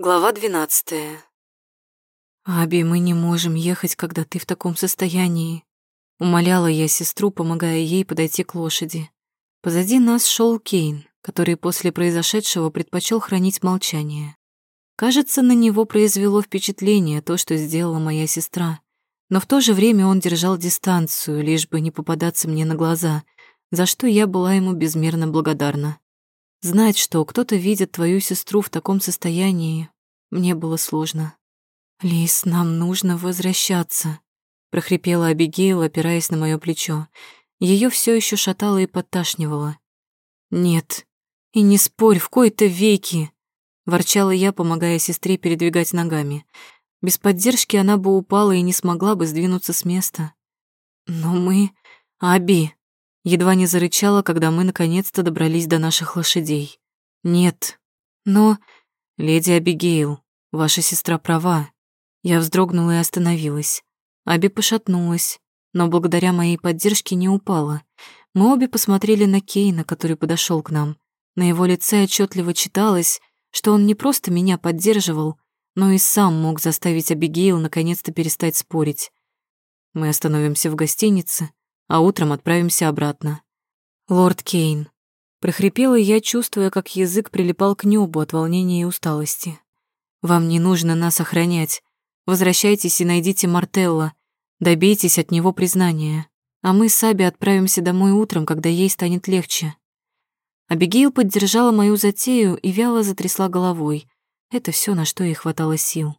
Глава двенадцатая. «Аби, мы не можем ехать, когда ты в таком состоянии», — умоляла я сестру, помогая ей подойти к лошади. Позади нас шел Кейн, который после произошедшего предпочел хранить молчание. Кажется, на него произвело впечатление то, что сделала моя сестра, но в то же время он держал дистанцию, лишь бы не попадаться мне на глаза, за что я была ему безмерно благодарна. Знать, что кто-то видит твою сестру в таком состоянии, мне было сложно. «Лис, нам нужно возвращаться», — прохрипела Абигейл, опираясь на мое плечо. Ее все еще шатало и подташнивало. «Нет, и не спорь, в кои-то веки!» — ворчала я, помогая сестре передвигать ногами. Без поддержки она бы упала и не смогла бы сдвинуться с места. «Но мы... Аби!» Едва не зарычала, когда мы наконец-то добрались до наших лошадей. «Нет, но...» «Леди Абигейл, ваша сестра права». Я вздрогнула и остановилась. Аби пошатнулась, но благодаря моей поддержке не упала. Мы обе посмотрели на Кейна, который подошел к нам. На его лице отчетливо читалось, что он не просто меня поддерживал, но и сам мог заставить Абигейл наконец-то перестать спорить. Мы остановимся в гостинице, а утром отправимся обратно. Лорд Кейн. Прохрипела я, чувствуя, как язык прилипал к небу от волнения и усталости. Вам не нужно нас охранять. Возвращайтесь и найдите Мартелла. Добейтесь от него признания. А мы с Аби отправимся домой утром, когда ей станет легче. Абигейл поддержала мою затею и вяло затрясла головой. Это все, на что ей хватало сил.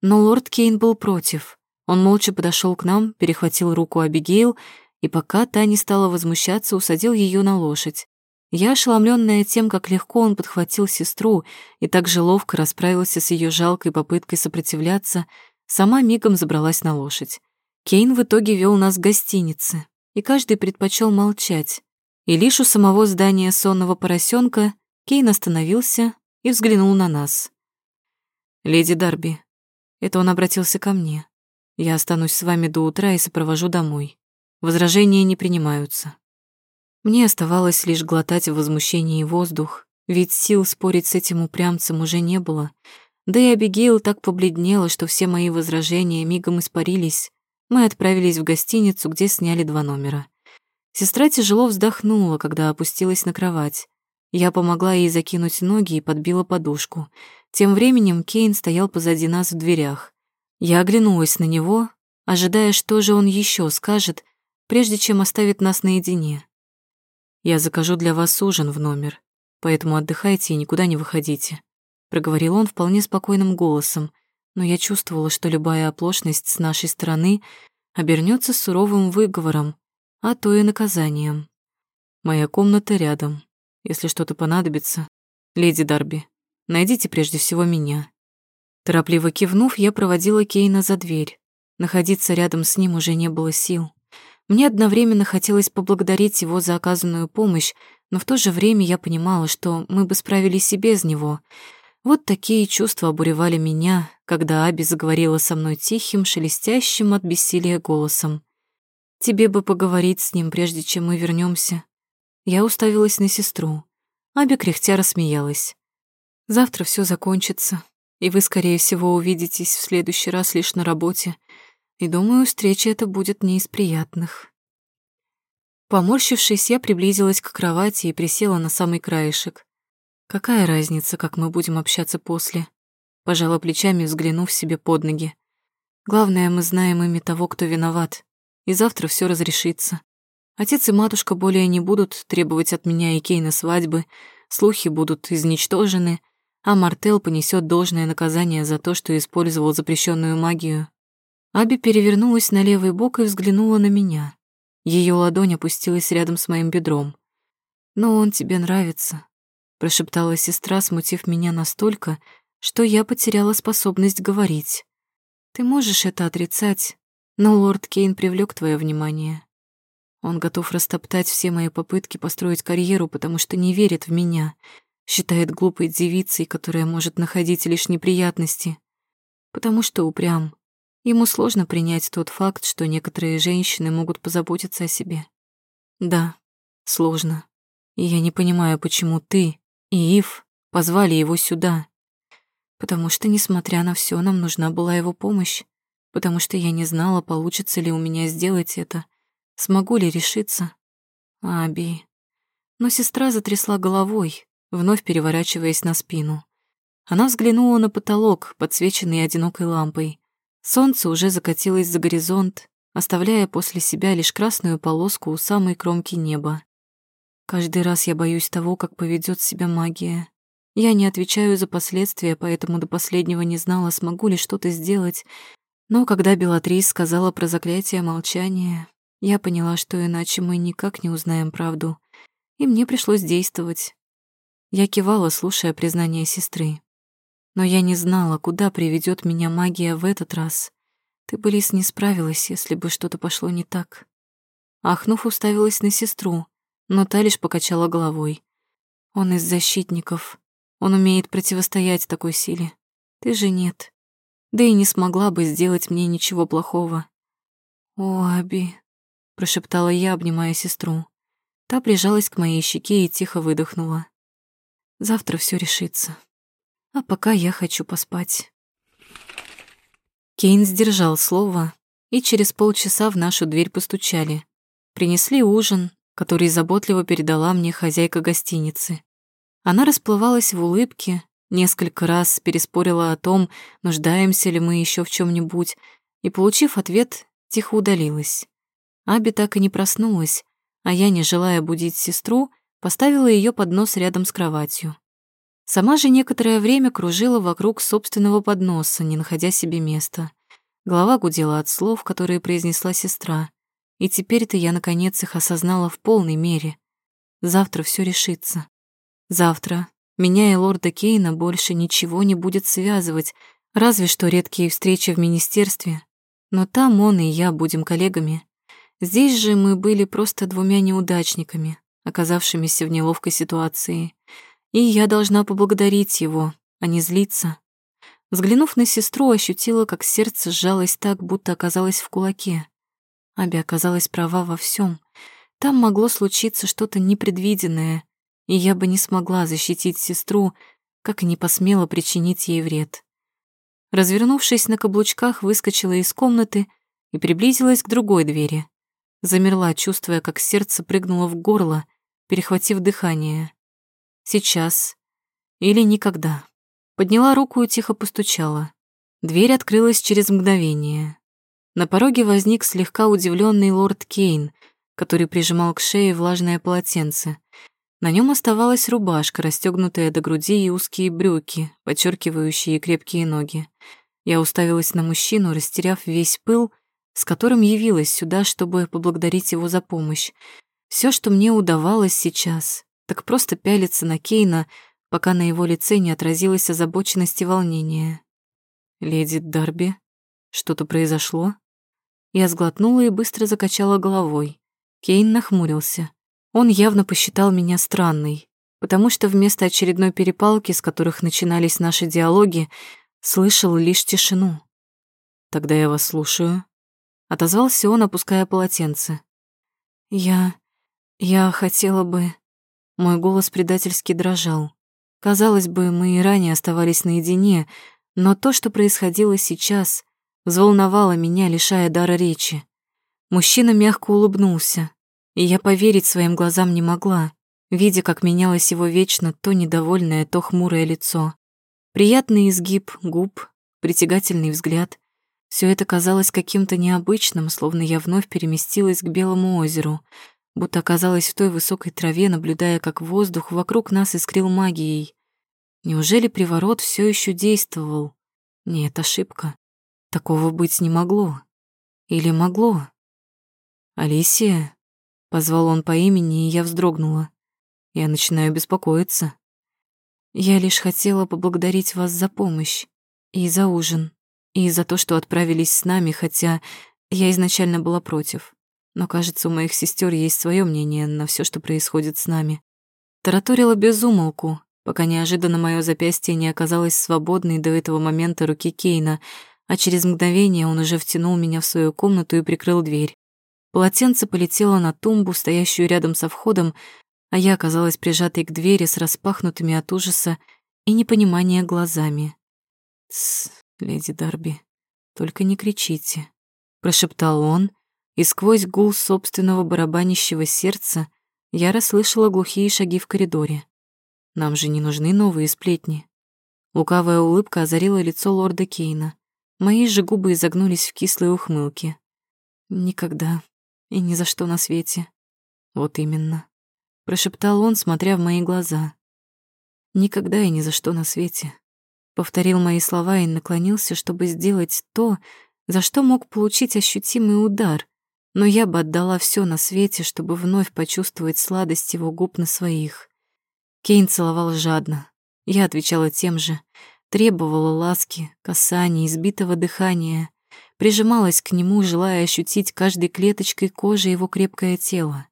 Но лорд Кейн был против. Он молча подошел к нам, перехватил руку Абигейл и пока та не стала возмущаться, усадил ее на лошадь. Я, ошеломленная тем, как легко он подхватил сестру и так же ловко расправился с ее жалкой попыткой сопротивляться, сама мигом забралась на лошадь. Кейн в итоге вел нас к гостинице, и каждый предпочел молчать. И лишь у самого здания сонного поросенка Кейн остановился и взглянул на нас. «Леди Дарби», это он обратился ко мне. «Я останусь с вами до утра и сопровожу домой. Возражения не принимаются. Мне оставалось лишь глотать в возмущении воздух, ведь сил спорить с этим упрямцем уже не было. Да и Абигейл так побледнела, что все мои возражения мигом испарились. Мы отправились в гостиницу, где сняли два номера. Сестра тяжело вздохнула, когда опустилась на кровать. Я помогла ей закинуть ноги и подбила подушку. Тем временем Кейн стоял позади нас в дверях. Я оглянулась на него, ожидая, что же он еще скажет, прежде чем оставит нас наедине. «Я закажу для вас ужин в номер, поэтому отдыхайте и никуда не выходите», проговорил он вполне спокойным голосом, но я чувствовала, что любая оплошность с нашей стороны обернется суровым выговором, а то и наказанием. «Моя комната рядом. Если что-то понадобится, леди Дарби, найдите прежде всего меня». Торопливо кивнув, я проводила Кейна за дверь. Находиться рядом с ним уже не было сил. Мне одновременно хотелось поблагодарить его за оказанную помощь, но в то же время я понимала, что мы бы справились и без него. Вот такие чувства обуревали меня, когда Аби заговорила со мной тихим, шелестящим от бессилия голосом. «Тебе бы поговорить с ним, прежде чем мы вернемся. Я уставилась на сестру. Аби кряхтя рассмеялась. «Завтра все закончится, и вы, скорее всего, увидитесь в следующий раз лишь на работе. И думаю, встреча эта будет не из приятных. Поморщившись, я приблизилась к кровати и присела на самый краешек. Какая разница, как мы будем общаться после? Пожала плечами, взглянув себе под ноги. Главное, мы знаем имя того, кто виноват. И завтра все разрешится. Отец и матушка более не будут требовать от меня и Кейна свадьбы, слухи будут изничтожены, а Мартел понесет должное наказание за то, что использовал запрещенную магию Аби перевернулась на левый бок и взглянула на меня. Ее ладонь опустилась рядом с моим бедром. «Но он тебе нравится», — прошептала сестра, смутив меня настолько, что я потеряла способность говорить. «Ты можешь это отрицать, но лорд Кейн привлек твое внимание. Он готов растоптать все мои попытки построить карьеру, потому что не верит в меня, считает глупой девицей, которая может находить лишь неприятности, потому что упрям, Ему сложно принять тот факт, что некоторые женщины могут позаботиться о себе. Да, сложно. И я не понимаю, почему ты и Ив позвали его сюда. Потому что, несмотря на все, нам нужна была его помощь. Потому что я не знала, получится ли у меня сделать это, смогу ли решиться. Аби. Но сестра затрясла головой, вновь переворачиваясь на спину. Она взглянула на потолок, подсвеченный одинокой лампой. Солнце уже закатилось за горизонт, оставляя после себя лишь красную полоску у самой кромки неба. Каждый раз я боюсь того, как поведет себя магия. Я не отвечаю за последствия, поэтому до последнего не знала, смогу ли что-то сделать. Но когда Белатрис сказала про заклятие молчания, я поняла, что иначе мы никак не узнаем правду. И мне пришлось действовать. Я кивала, слушая признание сестры. Но я не знала, куда приведет меня магия в этот раз. Ты бы, Лис, не справилась, если бы что-то пошло не так. Ахнув, уставилась на сестру, но та лишь покачала головой. Он из защитников. Он умеет противостоять такой силе. Ты же нет. Да и не смогла бы сделать мне ничего плохого. «О, Аби», — прошептала я, обнимая сестру. Та прижалась к моей щеке и тихо выдохнула. «Завтра все решится. А пока я хочу поспать». Кейн сдержал слово, и через полчаса в нашу дверь постучали. Принесли ужин, который заботливо передала мне хозяйка гостиницы. Она расплывалась в улыбке, несколько раз переспорила о том, нуждаемся ли мы еще в чем нибудь и, получив ответ, тихо удалилась. Аби так и не проснулась, а я, не желая будить сестру, поставила ее поднос рядом с кроватью. Сама же некоторое время кружила вокруг собственного подноса, не находя себе места. Голова гудела от слов, которые произнесла сестра, и теперь-то я, наконец, их осознала в полной мере. Завтра все решится. Завтра меня и лорда Кейна больше ничего не будет связывать, разве что редкие встречи в министерстве. Но там он и я будем коллегами. Здесь же мы были просто двумя неудачниками, оказавшимися в неловкой ситуации. И я должна поблагодарить его, а не злиться. Взглянув на сестру, ощутила, как сердце сжалось так, будто оказалось в кулаке. Аби оказалась права во всем. Там могло случиться что-то непредвиденное, и я бы не смогла защитить сестру, как и не посмела причинить ей вред. Развернувшись на каблучках, выскочила из комнаты и приблизилась к другой двери. Замерла, чувствуя, как сердце прыгнуло в горло, перехватив дыхание. Сейчас или никогда. Подняла руку и тихо постучала. Дверь открылась через мгновение. На пороге возник слегка удивленный лорд Кейн, который прижимал к шее влажное полотенце. На нем оставалась рубашка, расстегнутая до груди, и узкие брюки, подчеркивающие крепкие ноги. Я уставилась на мужчину, растеряв весь пыл, с которым явилась сюда, чтобы поблагодарить его за помощь. Все, что мне удавалось сейчас, так просто пялиться на Кейна, пока на его лице не отразилась озабоченность и волнение. «Леди Дарби, что-то произошло?» Я сглотнула и быстро закачала головой. Кейн нахмурился. Он явно посчитал меня странной, потому что вместо очередной перепалки, с которых начинались наши диалоги, слышал лишь тишину. «Тогда я вас слушаю», — отозвался он, опуская полотенце. «Я... я хотела бы...» Мой голос предательски дрожал. Казалось бы, мы и ранее оставались наедине, но то, что происходило сейчас, взволновало меня, лишая дара речи. Мужчина мягко улыбнулся, и я поверить своим глазам не могла, видя, как менялось его вечно то недовольное, то хмурое лицо. Приятный изгиб губ, притягательный взгляд. Все это казалось каким-то необычным, словно я вновь переместилась к Белому озеру, будто оказалась в той высокой траве, наблюдая, как воздух вокруг нас искрил магией. Неужели приворот все еще действовал? Нет, ошибка. Такого быть не могло. Или могло? Алисия? Позвал он по имени, и я вздрогнула. Я начинаю беспокоиться. Я лишь хотела поблагодарить вас за помощь и за ужин, и за то, что отправились с нами, хотя я изначально была против. Но, кажется, у моих сестер есть свое мнение на все, что происходит с нами. Тараторила без умолку, пока неожиданно мое запястье не оказалось свободной до этого момента руки Кейна, а через мгновение он уже втянул меня в свою комнату и прикрыл дверь. Полотенце полетело на тумбу, стоящую рядом со входом, а я оказалась прижатой к двери с распахнутыми от ужаса и непонимания глазами. «Тсс, леди Дарби, только не кричите», — прошептал он, и сквозь гул собственного барабанящего сердца я расслышала глухие шаги в коридоре. Нам же не нужны новые сплетни. Лукавая улыбка озарила лицо лорда Кейна. Мои же губы изогнулись в кислой ухмылке. Никогда и ни за что на свете. Вот именно. Прошептал он, смотря в мои глаза. Никогда и ни за что на свете. Повторил мои слова и наклонился, чтобы сделать то, за что мог получить ощутимый удар, но я бы отдала все на свете, чтобы вновь почувствовать сладость его губ на своих. Кейн целовал жадно. Я отвечала тем же, требовала ласки, касаний, избитого дыхания, прижималась к нему, желая ощутить каждой клеточкой кожи его крепкое тело.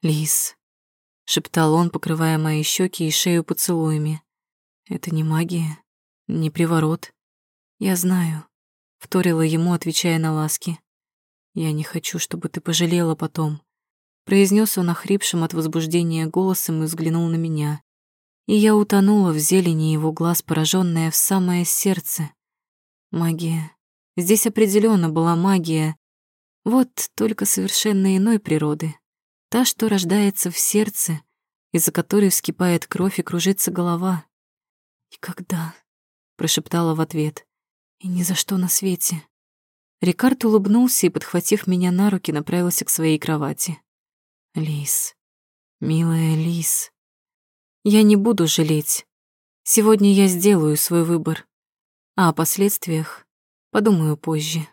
«Лис», — шептал он, покрывая мои щеки и шею поцелуями, — «это не магия, не приворот. Я знаю», — вторила ему, отвечая на ласки. «Я не хочу, чтобы ты пожалела потом», — произнес он охрипшим от возбуждения голосом и взглянул на меня. И я утонула в зелени его глаз, пораженная в самое сердце. Магия. Здесь определенно была магия. Вот только совершенно иной природы. Та, что рождается в сердце, из-за которой вскипает кровь и кружится голова. «Никогда», — прошептала в ответ, — «и ни за что на свете». Рикард улыбнулся и, подхватив меня на руки, направился к своей кровати. «Лис, милая Лис, я не буду жалеть. Сегодня я сделаю свой выбор, а о последствиях подумаю позже».